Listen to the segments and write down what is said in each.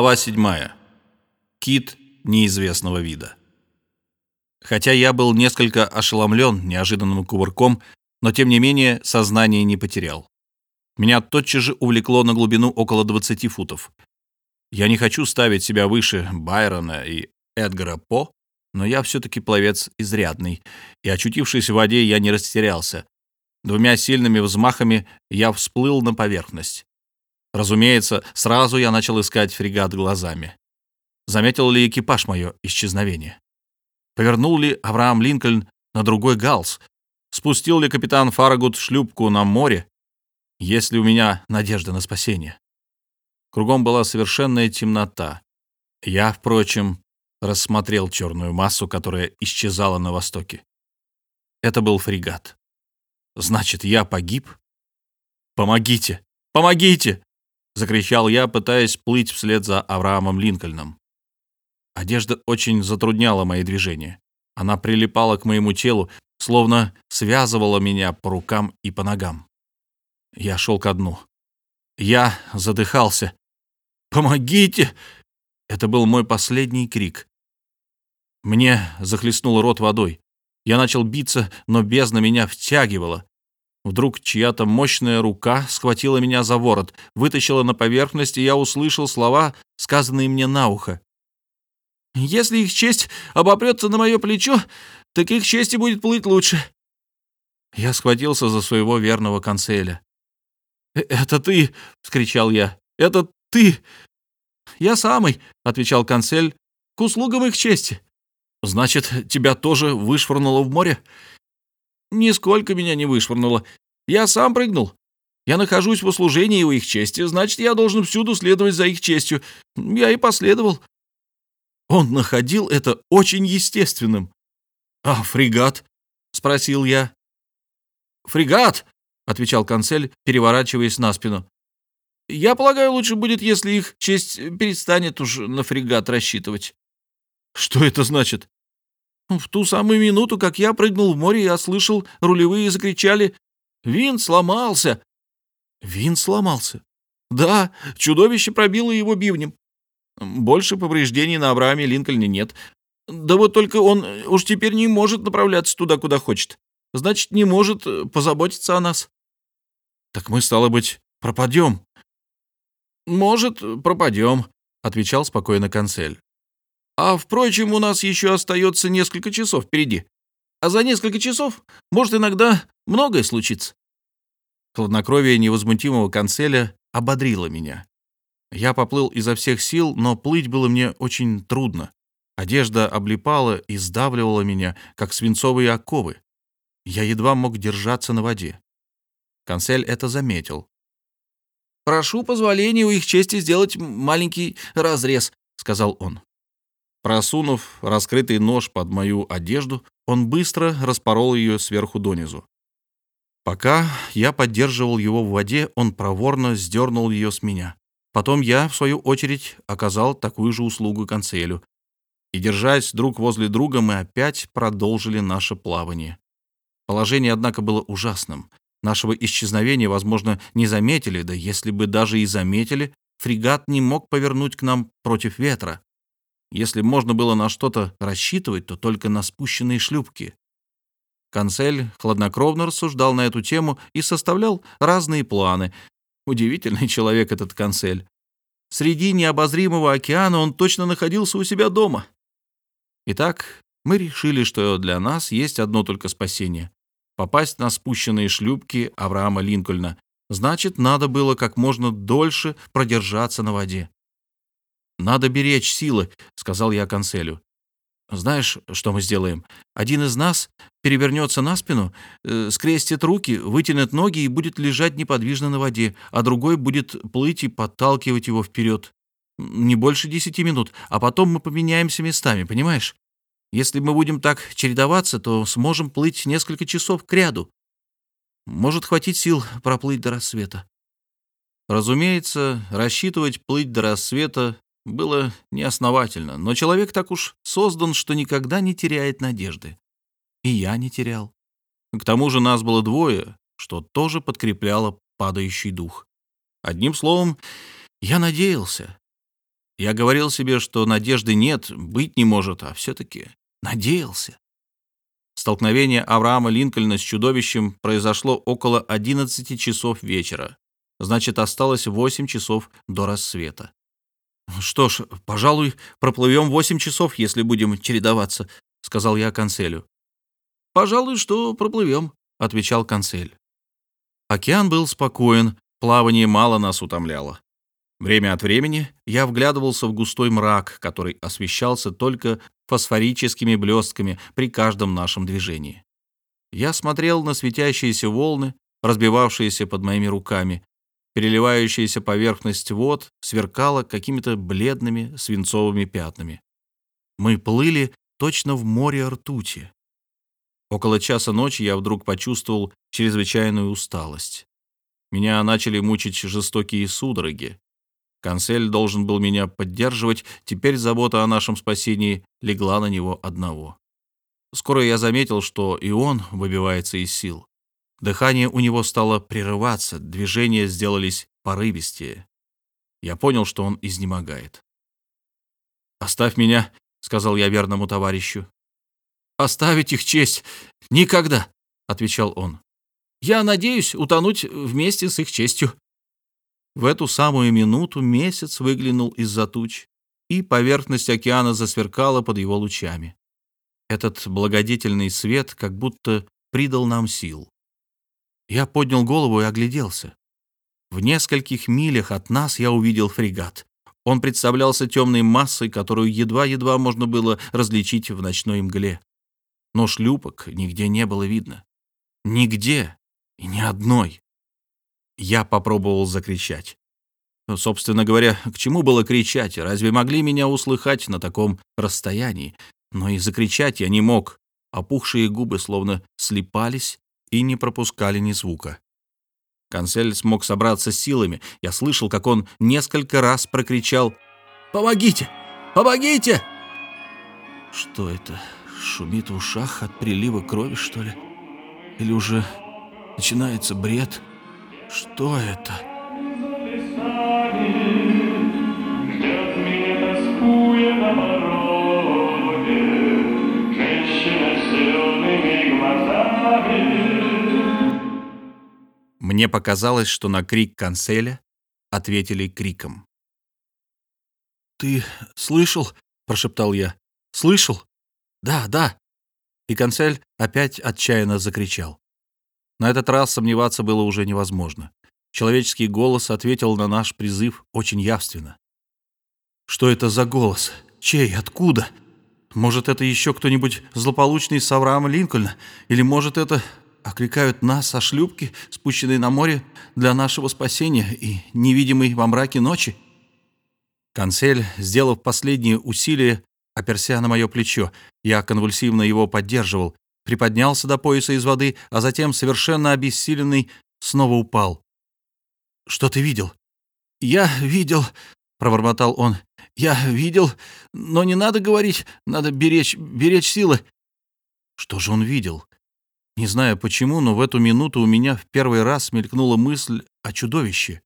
Глава 7. Кит неизвестного вида. Хотя я был несколько ошеломлен неожиданным кувырком, но тем не менее сознание не потерял. Меня тотчас же увлекло на глубину около 20 футов. Я не хочу ставить себя выше Байрона и Эдгара По, но я все-таки пловец изрядный, и, очутившись в воде, я не растерялся. Двумя сильными взмахами я всплыл на поверхность. Разумеется, сразу я начал искать фрегат глазами. Заметил ли экипаж мое исчезновение? Повернул ли Авраам Линкольн на другой галс? Спустил ли капитан Фарагут шлюпку на море? Есть ли у меня надежда на спасение? Кругом была совершенная темнота. Я, впрочем, рассмотрел черную массу, которая исчезала на востоке. Это был фрегат. Значит, я погиб? Помогите! Помогите! — закричал я, пытаясь плыть вслед за Авраамом Линкольном. Одежда очень затрудняла мои движения. Она прилипала к моему телу, словно связывала меня по рукам и по ногам. Я шел ко дну. Я задыхался. «Помогите!» Это был мой последний крик. Мне захлестнул рот водой. Я начал биться, но бездна меня втягивала. Вдруг чья-то мощная рука схватила меня за ворот, вытащила на поверхность, и я услышал слова, сказанные мне на ухо. «Если их честь обопрется на мое плечо, так их чести будет плыть лучше». Я схватился за своего верного конселя. «Э, «Это ты!» — вскричал я. «Это ты!» «Я самый!» — отвечал консель. «К услугам их чести!» «Значит, тебя тоже вышвырнуло в море?» Нисколько меня не вышвырнуло. Я сам прыгнул. Я нахожусь в услужении у их чести, значит, я должен всюду следовать за их честью. Я и последовал. Он находил это очень естественным. «А фрегат?» — спросил я. «Фрегат!» — отвечал консель, переворачиваясь на спину. «Я полагаю, лучше будет, если их честь перестанет уж на фрегат рассчитывать». «Что это значит?» В ту самую минуту, как я прыгнул в море, я слышал, рулевые закричали «Винт сломался!» Винт сломался? Да, чудовище пробило его бивнем. Больше повреждений на Аврааме Линкольне нет. Да вот только он уж теперь не может направляться туда, куда хочет. Значит, не может позаботиться о нас. Так мы, стало быть, пропадем. Может, пропадем, — отвечал спокойно консель. А, впрочем, у нас еще остается несколько часов впереди. А за несколько часов может иногда многое случиться. Хладнокровие невозмутимого канцеля ободрило меня. Я поплыл изо всех сил, но плыть было мне очень трудно. Одежда облипала и сдавливала меня, как свинцовые оковы. Я едва мог держаться на воде. Канцель это заметил. «Прошу позволения у их чести сделать маленький разрез», — сказал он. Просунув раскрытый нож под мою одежду, он быстро распорол ее сверху донизу. Пока я поддерживал его в воде, он проворно сдернул ее с меня. Потом я, в свою очередь, оказал такую же услугу канцелю. И, держась друг возле друга, мы опять продолжили наше плавание. Положение, однако, было ужасным. Нашего исчезновения, возможно, не заметили, да если бы даже и заметили, фрегат не мог повернуть к нам против ветра. Если можно было на что-то рассчитывать, то только на спущенные шлюпки. Консель хладнокровно рассуждал на эту тему и составлял разные планы. Удивительный человек этот Консель. Среди необозримого океана он точно находился у себя дома. Итак, мы решили, что для нас есть одно только спасение — попасть на спущенные шлюпки Авраама Линкольна. Значит, надо было как можно дольше продержаться на воде. «Надо беречь силы», — сказал я канцелю. «Знаешь, что мы сделаем? Один из нас перевернется на спину, э, скрестит руки, вытянет ноги и будет лежать неподвижно на воде, а другой будет плыть и подталкивать его вперед. Не больше десяти минут, а потом мы поменяемся местами, понимаешь? Если мы будем так чередоваться, то сможем плыть несколько часов к ряду. Может хватить сил проплыть до рассвета». Разумеется, рассчитывать плыть до рассвета было неосновательно, но человек так уж создан, что никогда не теряет надежды. И я не терял. К тому же нас было двое, что тоже подкрепляло падающий дух. Одним словом, я надеялся. Я говорил себе, что надежды нет, быть не может, а все-таки надеялся. Столкновение Авраама Линкольна с чудовищем произошло около 11 часов вечера. Значит, осталось 8 часов до рассвета. «Что ж, пожалуй, проплывем 8 часов, если будем чередоваться», — сказал я канцелю. «Пожалуй, что проплывем», — отвечал канцель. Океан был спокоен, плавание мало нас утомляло. Время от времени я вглядывался в густой мрак, который освещался только фосфорическими блестками при каждом нашем движении. Я смотрел на светящиеся волны, разбивавшиеся под моими руками. Переливающаяся поверхность вод сверкала какими-то бледными свинцовыми пятнами. Мы плыли точно в море ртути. Около часа ночи я вдруг почувствовал чрезвычайную усталость. Меня начали мучить жестокие судороги. Консель должен был меня поддерживать, теперь забота о нашем спасении легла на него одного. Скоро я заметил, что и он выбивается из сил. Дыхание у него стало прерываться, движения сделались порывистее. Я понял, что он изнемогает. «Оставь меня», — сказал я верному товарищу. «Оставить их честь? Никогда», — отвечал он. «Я надеюсь утонуть вместе с их честью». В эту самую минуту месяц выглянул из-за туч, и поверхность океана засверкала под его лучами. Этот благодетельный свет как будто придал нам сил. Я поднял голову и огляделся. В нескольких милях от нас я увидел фрегат. Он представлялся темной массой, которую едва-едва можно было различить в ночной мгле. Но шлюпок нигде не было видно. Нигде и ни одной. Я попробовал закричать. Но, собственно говоря, к чему было кричать? Разве могли меня услыхать на таком расстоянии? Но и закричать я не мог. Опухшие губы словно слепались и не пропускали ни звука. Консель смог собраться силами. Я слышал, как он несколько раз прокричал «Помогите! Помогите!» Что это? Шумит в ушах от прилива крови, что ли? Или уже начинается бред? Что это? Мне показалось, что на крик канцеля ответили криком. «Ты слышал?» — прошептал я. «Слышал?» «Да, да». И канцель опять отчаянно закричал. На этот раз сомневаться было уже невозможно. Человеческий голос ответил на наш призыв очень явственно. «Что это за голос? Чей? Откуда? Может, это еще кто-нибудь злополучный с Авраама Линкольна? Или, может, это окликают нас со шлюпки, спущенной на море для нашего спасения и невидимой во мраке ночи?» Канцель, сделав последние усилия, оперся на мое плечо. Я конвульсивно его поддерживал, приподнялся до пояса из воды, а затем, совершенно обессиленный, снова упал. «Что ты видел?» «Я видел», — пробормотал он. «Я видел, но не надо говорить, надо беречь, беречь силы». Что же он видел? Не знаю почему, но в эту минуту у меня в первый раз мелькнула мысль о чудовище.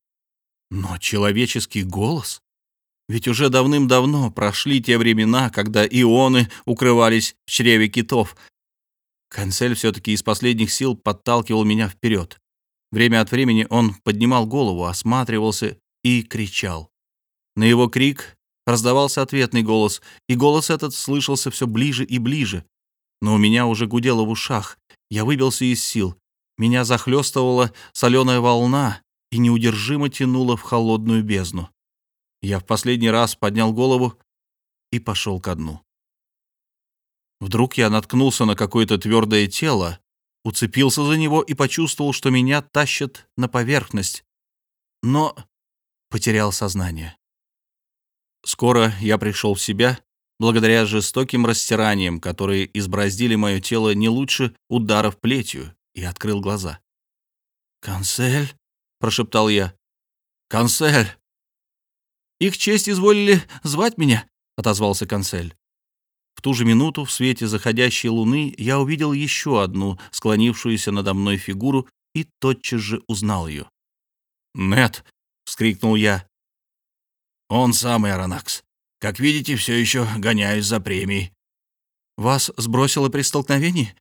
Но человеческий голос? Ведь уже давным-давно прошли те времена, когда ионы укрывались в чреве китов, Канцель все-таки из последних сил подталкивал меня вперед. Время от времени он поднимал голову, осматривался и кричал. На его крик раздавался ответный голос, и голос этот слышался все ближе и ближе. Но у меня уже гудело в ушах, я выбился из сил. Меня захлестывала соленая волна и неудержимо тянула в холодную бездну. Я в последний раз поднял голову и пошел ко дну. Вдруг я наткнулся на какое-то твердое тело, уцепился за него и почувствовал, что меня тащат на поверхность. Но потерял сознание. Скоро я пришел в себя, благодаря жестоким растираниям, которые избраздили мое тело не лучше ударов плетью, и открыл глаза. «Консель?» — прошептал я. «Консель!» «Их честь изволили звать меня», — отозвался консель. В ту же минуту в свете заходящей луны я увидел еще одну склонившуюся надо мной фигуру и тотчас же узнал ее. «Нет!» — вскрикнул я. «Он самый Аронакс», Как видите, все еще гоняюсь за премией». «Вас сбросило при столкновении?»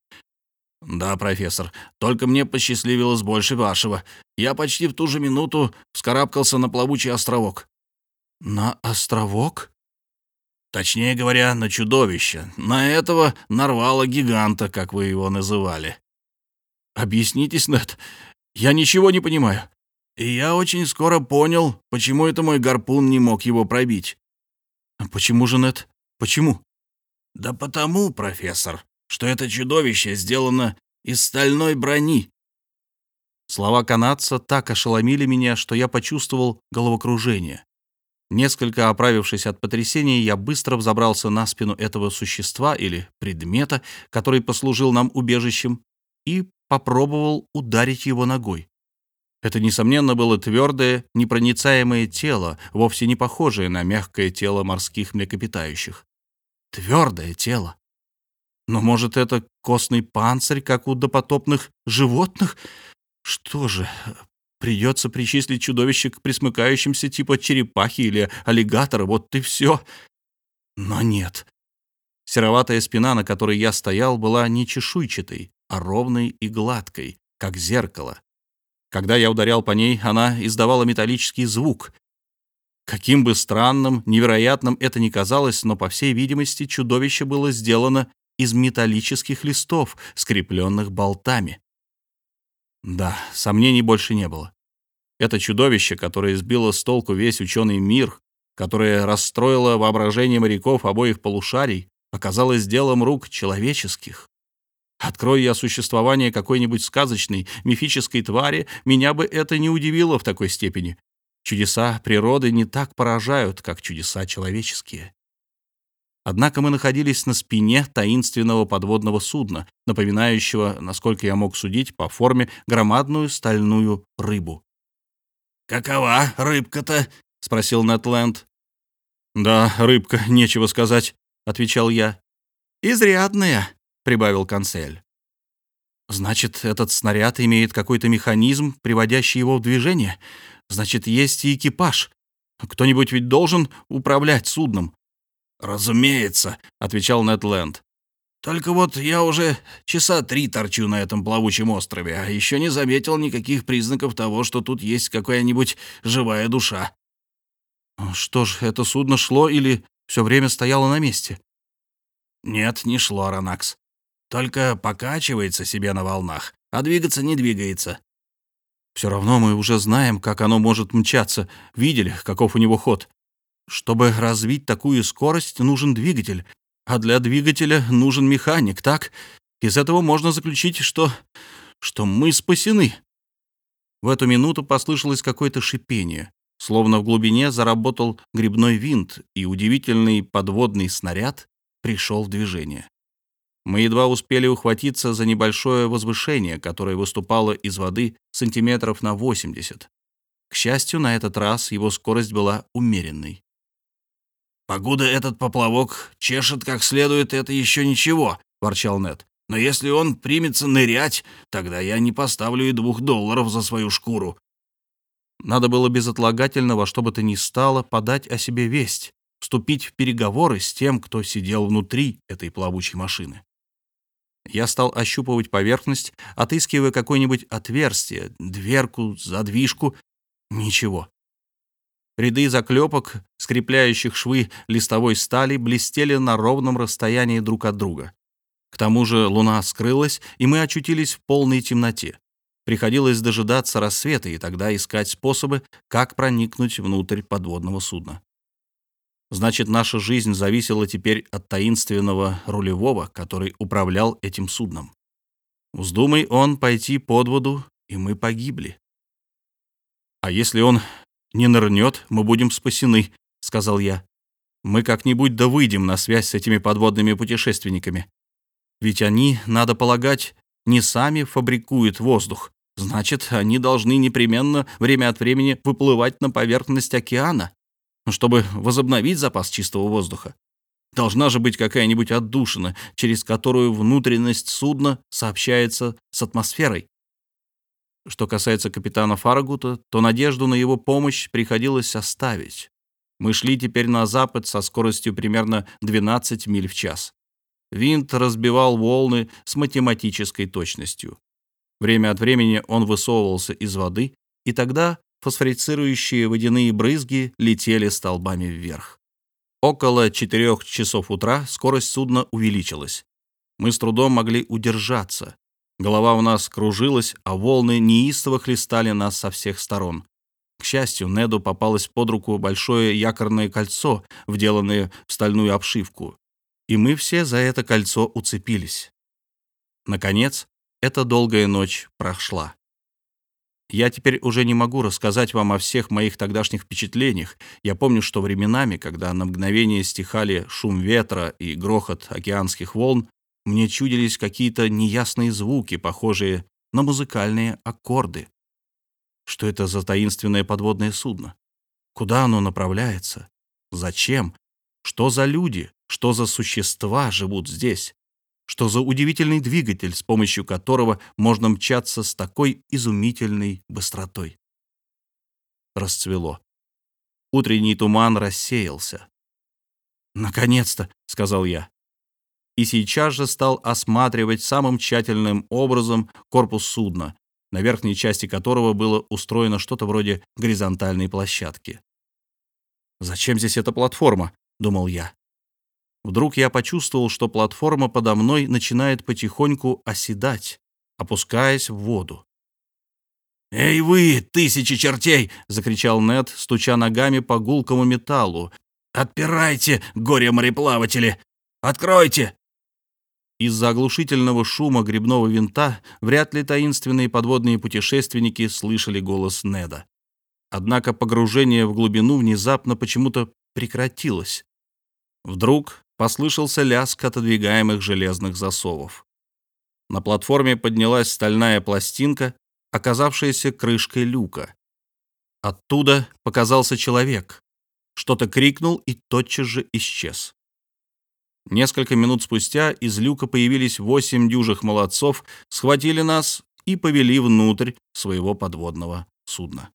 «Да, профессор, только мне посчастливилось больше вашего. Я почти в ту же минуту вскарабкался на плавучий островок». «На островок?» «Точнее говоря, на чудовище. На этого нарвала гиганта, как вы его называли». «Объяснитесь, Нед. Я ничего не понимаю». И я очень скоро понял, почему это мой гарпун не мог его пробить. «Почему же, Нед? Почему?» «Да потому, профессор, что это чудовище сделано из стальной брони». Слова канадца так ошеломили меня, что я почувствовал головокружение. Несколько оправившись от потрясения, я быстро взобрался на спину этого существа или предмета, который послужил нам убежищем, и попробовал ударить его ногой. Это, несомненно, было твердое, непроницаемое тело, вовсе не похожее на мягкое тело морских млекопитающих. Твердое тело. Но, может, это костный панцирь, как у допотопных животных? Что же, придется причислить чудовище к присмыкающимся типа черепахи или аллигатора, вот и все. Но нет. Сероватая спина, на которой я стоял, была не чешуйчатой, а ровной и гладкой, как зеркало. Когда я ударял по ней, она издавала металлический звук. Каким бы странным, невероятным это ни казалось, но, по всей видимости, чудовище было сделано из металлических листов, скрепленных болтами. Да, сомнений больше не было. Это чудовище, которое сбило с толку весь ученый мир, которое расстроило воображение моряков обоих полушарий, оказалось делом рук человеческих. Открой я существование какой-нибудь сказочной, мифической твари, меня бы это не удивило в такой степени. Чудеса природы не так поражают, как чудеса человеческие. Однако мы находились на спине таинственного подводного судна, напоминающего, насколько я мог судить, по форме громадную стальную рыбу. «Какова рыбка-то?» — спросил Нетленд. «Да, рыбка, нечего сказать», — отвечал я. «Изрядная», — прибавил канцель. «Значит, этот снаряд имеет какой-то механизм, приводящий его в движение? Значит, есть и экипаж. Кто-нибудь ведь должен управлять судном?» «Разумеется», — отвечал Нетленд. «Только вот я уже часа три торчу на этом плавучем острове, а еще не заметил никаких признаков того, что тут есть какая-нибудь живая душа». «Что ж, это судно шло или все время стояло на месте?» «Нет, не шло, Ранакс. Только покачивается себе на волнах, а двигаться не двигается. Все равно мы уже знаем, как оно может мчаться, видели, каков у него ход. Чтобы развить такую скорость, нужен двигатель, а для двигателя нужен механик, так? Из этого можно заключить, что... что мы спасены. В эту минуту послышалось какое-то шипение, словно в глубине заработал грибной винт, и удивительный подводный снаряд пришел в движение. Мы едва успели ухватиться за небольшое возвышение, которое выступало из воды сантиметров на 80. К счастью, на этот раз его скорость была умеренной. «Погода этот поплавок чешет как следует, это еще ничего», — ворчал Нед. «Но если он примется нырять, тогда я не поставлю и двух долларов за свою шкуру». Надо было безотлагательно во что бы то ни стало подать о себе весть, вступить в переговоры с тем, кто сидел внутри этой плавучей машины. Я стал ощупывать поверхность, отыскивая какое-нибудь отверстие, дверку, задвижку. Ничего. Ряды заклепок, скрепляющих швы листовой стали, блестели на ровном расстоянии друг от друга. К тому же луна скрылась, и мы очутились в полной темноте. Приходилось дожидаться рассвета и тогда искать способы, как проникнуть внутрь подводного судна. Значит, наша жизнь зависела теперь от таинственного рулевого, который управлял этим судном. Вздумай он пойти под воду, и мы погибли. «А если он не нырнет, мы будем спасены», — сказал я. «Мы как-нибудь да выйдем на связь с этими подводными путешественниками. Ведь они, надо полагать, не сами фабрикуют воздух. Значит, они должны непременно время от времени выплывать на поверхность океана чтобы возобновить запас чистого воздуха. Должна же быть какая-нибудь отдушина, через которую внутренность судна сообщается с атмосферой. Что касается капитана Фарагута, то надежду на его помощь приходилось оставить. Мы шли теперь на запад со скоростью примерно 12 миль в час. Винт разбивал волны с математической точностью. Время от времени он высовывался из воды, и тогда фосфорицирующие водяные брызги летели столбами вверх. Около четырех часов утра скорость судна увеличилась. Мы с трудом могли удержаться. Голова у нас кружилась, а волны неистово хлестали нас со всех сторон. К счастью, Неду попалось под руку большое якорное кольцо, вделанное в стальную обшивку, и мы все за это кольцо уцепились. Наконец, эта долгая ночь прошла. Я теперь уже не могу рассказать вам о всех моих тогдашних впечатлениях. Я помню, что временами, когда на мгновение стихали шум ветра и грохот океанских волн, мне чудились какие-то неясные звуки, похожие на музыкальные аккорды. Что это за таинственное подводное судно? Куда оно направляется? Зачем? Что за люди? Что за существа живут здесь? Что за удивительный двигатель, с помощью которого можно мчаться с такой изумительной быстротой? Расцвело. Утренний туман рассеялся. «Наконец-то!» — сказал я. И сейчас же стал осматривать самым тщательным образом корпус судна, на верхней части которого было устроено что-то вроде горизонтальной площадки. «Зачем здесь эта платформа?» — думал я. Вдруг я почувствовал, что платформа подо мной начинает потихоньку оседать, опускаясь в воду. «Эй вы, тысячи чертей!» — закричал Нед, стуча ногами по гулкому металлу. «Отпирайте, горе-мореплаватели! Откройте!» Из-за оглушительного шума грибного винта вряд ли таинственные подводные путешественники слышали голос Неда. Однако погружение в глубину внезапно почему-то прекратилось. Вдруг послышался лязг отодвигаемых железных засовов. На платформе поднялась стальная пластинка, оказавшаяся крышкой люка. Оттуда показался человек. Что-то крикнул и тотчас же исчез. Несколько минут спустя из люка появились восемь дюжих молодцов, схватили нас и повели внутрь своего подводного судна.